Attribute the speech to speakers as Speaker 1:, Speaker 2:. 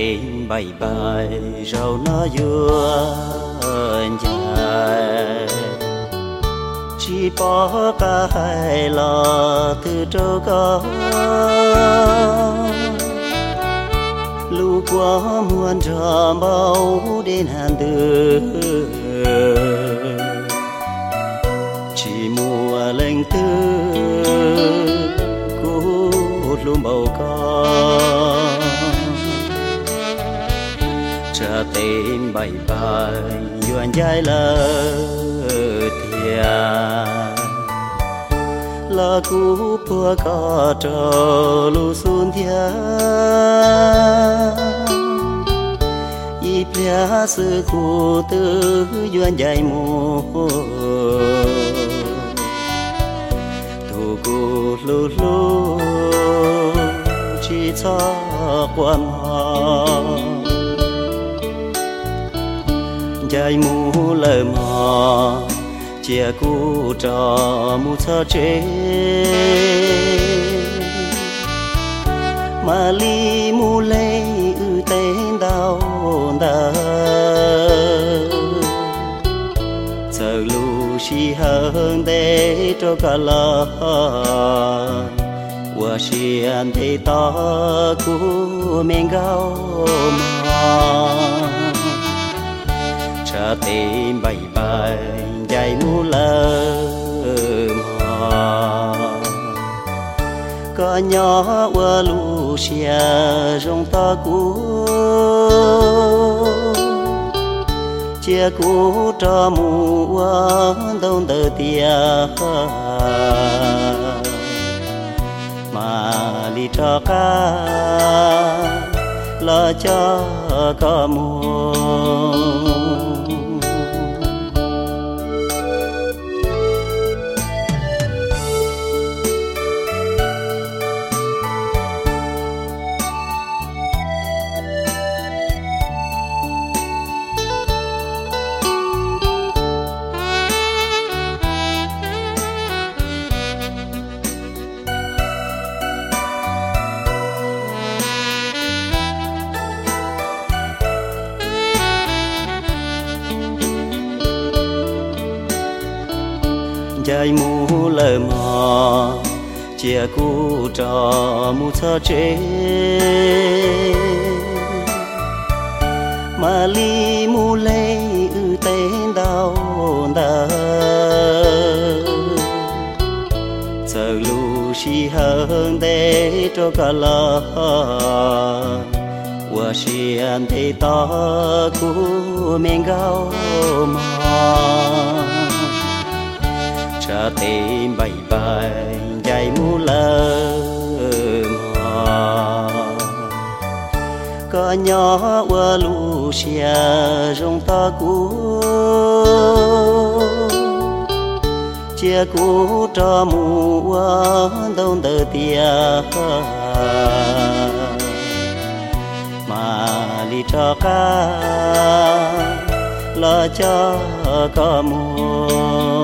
Speaker 1: cha bay bay rau nó vừa dài. Chỉ bỏ cả hai lò từ trâu có lu qua muôn trò bao đến hàn đường cha tên bay bay yuan dài lơ thia. Là cú bùa ca trò lu sun thia. Y plia sư cú tư yuan dài mù tu cú lu lu chỉ cho quan hoa dài mù lờ mò chia cu trò mù thơ chế mà li mù lê ư tên đau đớn giờ lu xì hơn để cho cả lờ wa anh thấy ta cu men gao mà cha tì bay bay dài mu lơ mò có nhỏ qua lu xia rong ta cu chia cu cho mu qua đông tờ tia mà đi cho ca lo cho có mùa. Ai mù lờ mò, chia cu trò mù thơ chế mà li mù lê ư tên đau đờ. Giờ lu xì hơn để cho cả lờ wa anh thế ta cu men gao mà cha tì bay bay dài mu lơ mò. Có nhỏ qua lu xia rong ta cú. Chia cú cho mu qua đông tờ tia mà li cho ca, lo cho có mùa